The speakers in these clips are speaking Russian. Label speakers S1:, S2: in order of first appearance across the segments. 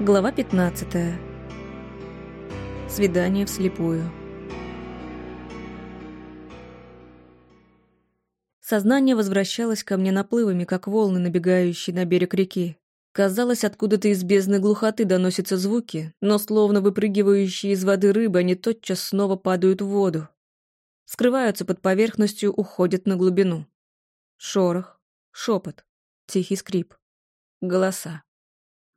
S1: Глава 15. Свидание вслепую. Сознание возвращалось ко мне наплывами, как волны, набегающие на берег реки. Казалось, откуда-то из бездны глухоты доносятся звуки, но словно выпрыгивающие из воды рыбы, они тотчас снова падают в воду. Скрываются под поверхностью, уходят на глубину. Шорох, шепот, тихий скрип, голоса.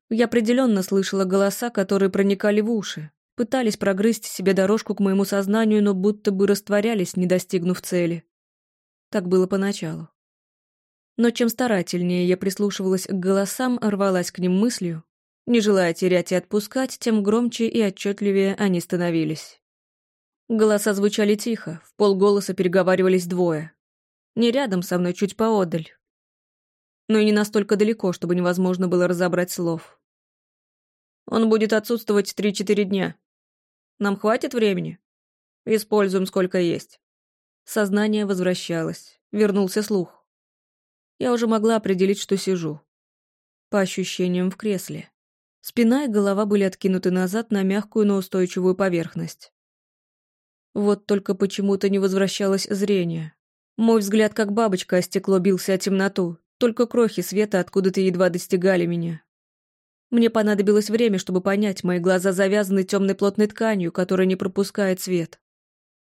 S1: Я определенно слышала голоса, которые проникали в уши, пытались прогрызть себе дорожку к моему сознанию, но будто бы растворялись, не достигнув цели. Так было поначалу. Но чем старательнее я прислушивалась к голосам, рвалась к ним мыслью, не желая терять и отпускать, тем громче и отчетливее они становились. Голоса звучали тихо, в полголоса переговаривались двое. Не рядом со мной, чуть поодаль. Но и не настолько далеко, чтобы невозможно было разобрать слов. Он будет отсутствовать три-четыре дня. Нам хватит времени? Используем сколько есть. Сознание возвращалось. Вернулся слух. Я уже могла определить, что сижу. По ощущениям в кресле. Спина и голова были откинуты назад на мягкую, но устойчивую поверхность. Вот только почему-то не возвращалось зрение. Мой взгляд, как бабочка, о стекло бился о темноту, только крохи света откуда-то едва достигали меня. Мне понадобилось время, чтобы понять, мои глаза завязаны темной плотной тканью, которая не пропускает свет.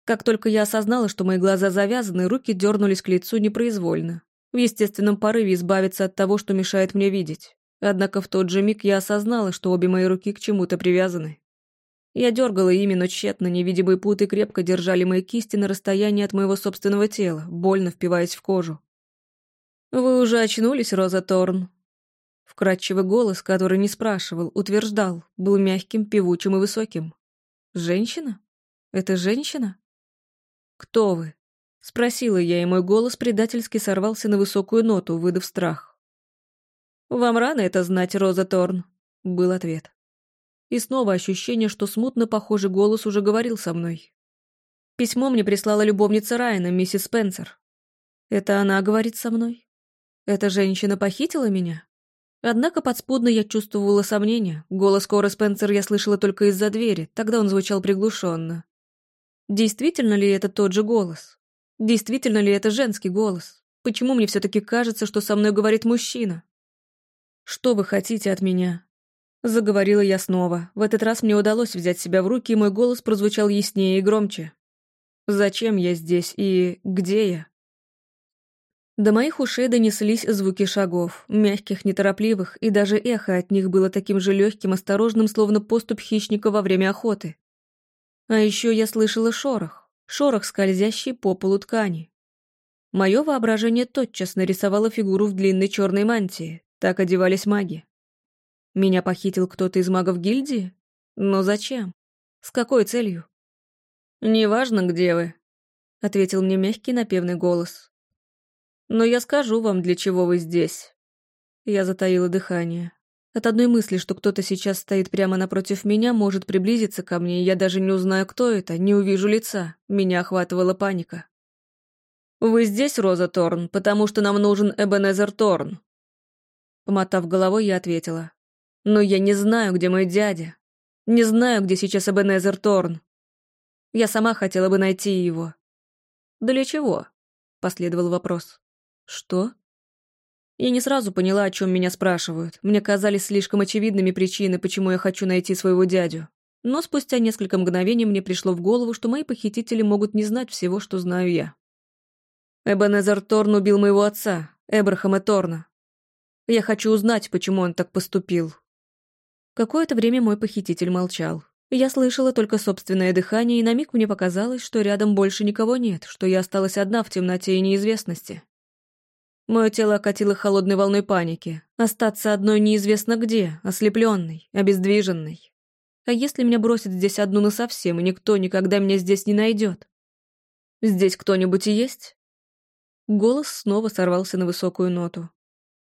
S1: Как только я осознала, что мои глаза завязаны, руки дернулись к лицу непроизвольно, в естественном порыве избавиться от того, что мешает мне видеть. Однако в тот же миг я осознала, что обе мои руки к чему-то привязаны. Я дергала ими, но тщетно невидимые путы крепко держали мои кисти на расстоянии от моего собственного тела, больно впиваясь в кожу. «Вы уже очнулись, Роза Торн?» Вкрадчивый голос, который не спрашивал, утверждал, был мягким, певучим и высоким. «Женщина? Это женщина?» «Кто вы?» — спросила я, и мой голос предательски сорвался на высокую ноту, выдав страх. «Вам рано это знать, Роза Торн», — был ответ. И снова ощущение, что смутно похожий голос уже говорил со мной. Письмо мне прислала любовница Райана, миссис Спенсер. Это она говорит со мной? Эта женщина похитила меня? Однако подспудно я чувствовала сомнения. Голос Кора Спенсер я слышала только из-за двери, тогда он звучал приглушенно. Действительно ли это тот же голос? Действительно ли это женский голос? Почему мне все-таки кажется, что со мной говорит мужчина? «Что вы хотите от меня?» Заговорила я снова. В этот раз мне удалось взять себя в руки, и мой голос прозвучал яснее и громче. «Зачем я здесь и где я?» До моих ушей донеслись звуки шагов, мягких, неторопливых, и даже эхо от них было таким же легким, осторожным, словно поступ хищника во время охоты. А еще я слышала шорох, шорох, скользящий по полу ткани. Мое воображение тотчас нарисовало фигуру в длинной черной мантии, так одевались маги. Меня похитил кто-то из магов гильдии? Но зачем? С какой целью? «Неважно, где вы», — ответил мне мягкий напевный голос. Но я скажу вам, для чего вы здесь. Я затаила дыхание. От одной мысли, что кто-то сейчас стоит прямо напротив меня, может приблизиться ко мне, и я даже не узнаю, кто это, не увижу лица. Меня охватывала паника. «Вы здесь, Роза Торн, потому что нам нужен Эбенезер Торн?» Помотав головой, я ответила. «Но я не знаю, где мой дядя. Не знаю, где сейчас Эбенезер Торн. Я сама хотела бы найти его». «Для чего?» — последовал вопрос. «Что?» Я не сразу поняла, о чем меня спрашивают. Мне казались слишком очевидными причины, почему я хочу найти своего дядю. Но спустя несколько мгновений мне пришло в голову, что мои похитители могут не знать всего, что знаю я. Эбенезер Торн убил моего отца, Эбрахама Торна. Я хочу узнать, почему он так поступил. Какое-то время мой похититель молчал. Я слышала только собственное дыхание, и на миг мне показалось, что рядом больше никого нет, что я осталась одна в темноте и неизвестности. Мое тело окатило холодной волной паники. Остаться одной неизвестно где, ослепленной, обездвиженной. А если меня бросят здесь одну насовсем, и никто никогда меня здесь не найдет? Здесь кто-нибудь и есть? Голос снова сорвался на высокую ноту.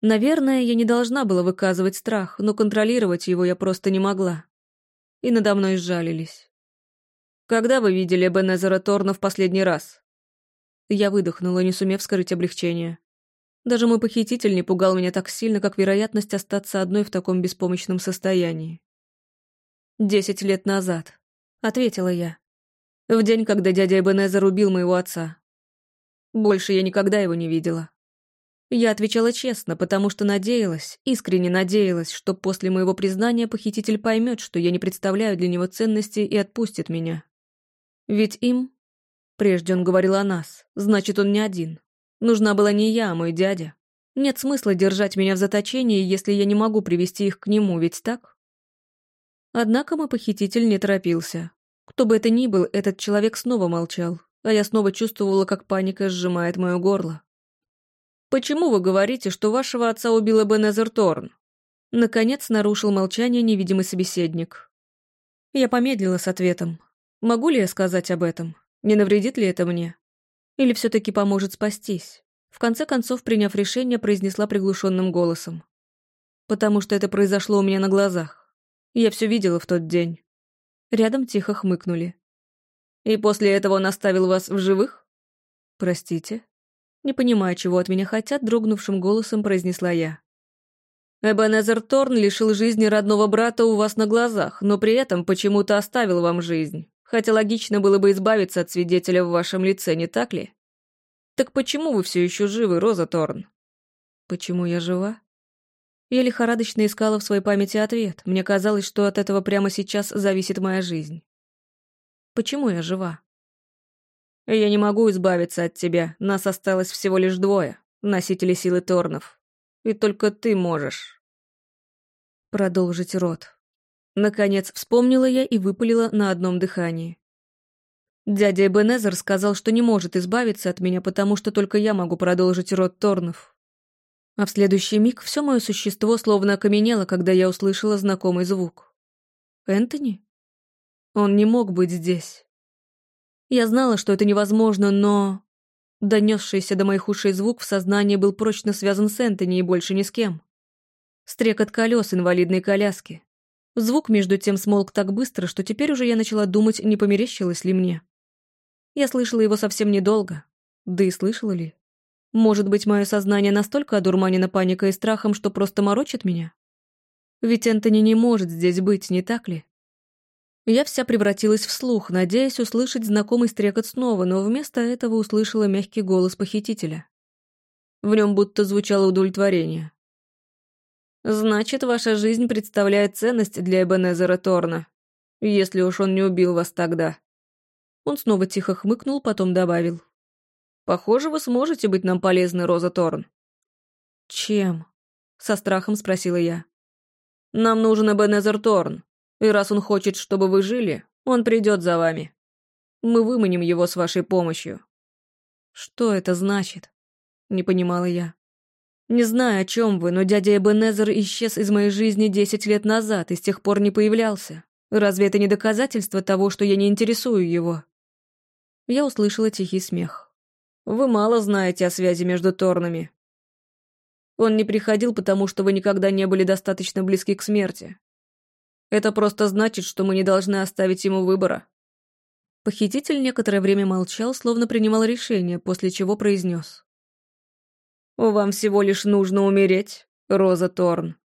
S1: Наверное, я не должна была выказывать страх, но контролировать его я просто не могла. И надо мной сжалились. «Когда вы видели Бенезера Торна в последний раз?» Я выдохнула, не сумев скрыть облегчение. Даже мой похититель не пугал меня так сильно, как вероятность остаться одной в таком беспомощном состоянии. Десять лет назад», — ответила я. В день, когда дядя Эбенезер убил моего отца. Больше я никогда его не видела. Я отвечала честно, потому что надеялась, искренне надеялась, что после моего признания похититель поймет, что я не представляю для него ценности и отпустит меня. Ведь им, прежде он говорил о нас, значит, он не один. Нужна была не я, а мой дядя. Нет смысла держать меня в заточении, если я не могу привести их к нему, ведь так? Однако мой похититель не торопился. Кто бы это ни был, этот человек снова молчал, а я снова чувствовала, как паника сжимает мое горло. «Почему вы говорите, что вашего отца убила Бенезер Торн?» Наконец нарушил молчание невидимый собеседник. Я помедлила с ответом. Могу ли я сказать об этом? Не навредит ли это мне? Или все-таки поможет спастись? В конце концов, приняв решение, произнесла приглушенным голосом. Потому что это произошло у меня на глазах. Я все видела в тот день. Рядом тихо хмыкнули. И после этого он оставил вас в живых? Простите. Не понимая, чего от меня хотят, дрогнувшим голосом произнесла я. Эбенезер Торн лишил жизни родного брата у вас на глазах, но при этом почему-то оставил вам жизнь. Хотя логично было бы избавиться от свидетеля в вашем лице, не так ли? Так почему вы все еще живы, Роза Торн? Почему я жива? Я лихорадочно искала в своей памяти ответ. Мне казалось, что от этого прямо сейчас зависит моя жизнь. Почему я жива? Я не могу избавиться от тебя. Нас осталось всего лишь двое, носители силы Торнов. И только ты можешь. Продолжить рот. Наконец вспомнила я и выпалила на одном дыхании. Дядя Эбенезер сказал, что не может избавиться от меня, потому что только я могу продолжить род Торнов. А в следующий миг все мое существо словно окаменело, когда я услышала знакомый звук. Энтони? Он не мог быть здесь. Я знала, что это невозможно, но... Донесшийся до моих ушей звук в сознании был прочно связан с Энтони и больше ни с кем. Стрекот колес инвалидной коляски. Звук между тем смолк так быстро, что теперь уже я начала думать, не померещилось ли мне. Я слышала его совсем недолго. Да и слышала ли? Может быть, мое сознание настолько одурманено паникой и страхом, что просто морочит меня? Ведь Энтони не может здесь быть, не так ли? Я вся превратилась в слух, надеясь услышать знакомый стрекот снова, но вместо этого услышала мягкий голос похитителя. В нем будто звучало удовлетворение. «Значит, ваша жизнь представляет ценность для Эбенезера Торна, если уж он не убил вас тогда». Он снова тихо хмыкнул, потом добавил. Похоже, вы сможете быть нам полезны, Роза Торн». «Чем?» — со страхом спросила я. «Нам нужен Эбенезер Торн, и раз он хочет, чтобы вы жили, он придет за вами. Мы выманим его с вашей помощью». «Что это значит?» — не понимала я. «Не знаю, о чем вы, но дядя Эбенезер исчез из моей жизни десять лет назад и с тех пор не появлялся. Разве это не доказательство того, что я не интересую его?» Я услышала тихий смех. Вы мало знаете о связи между Торнами. Он не приходил, потому что вы никогда не были достаточно близки к смерти. Это просто значит, что мы не должны оставить ему выбора». Похититель некоторое время молчал, словно принимал решение, после чего произнес. «Вам всего лишь нужно умереть, Роза Торн.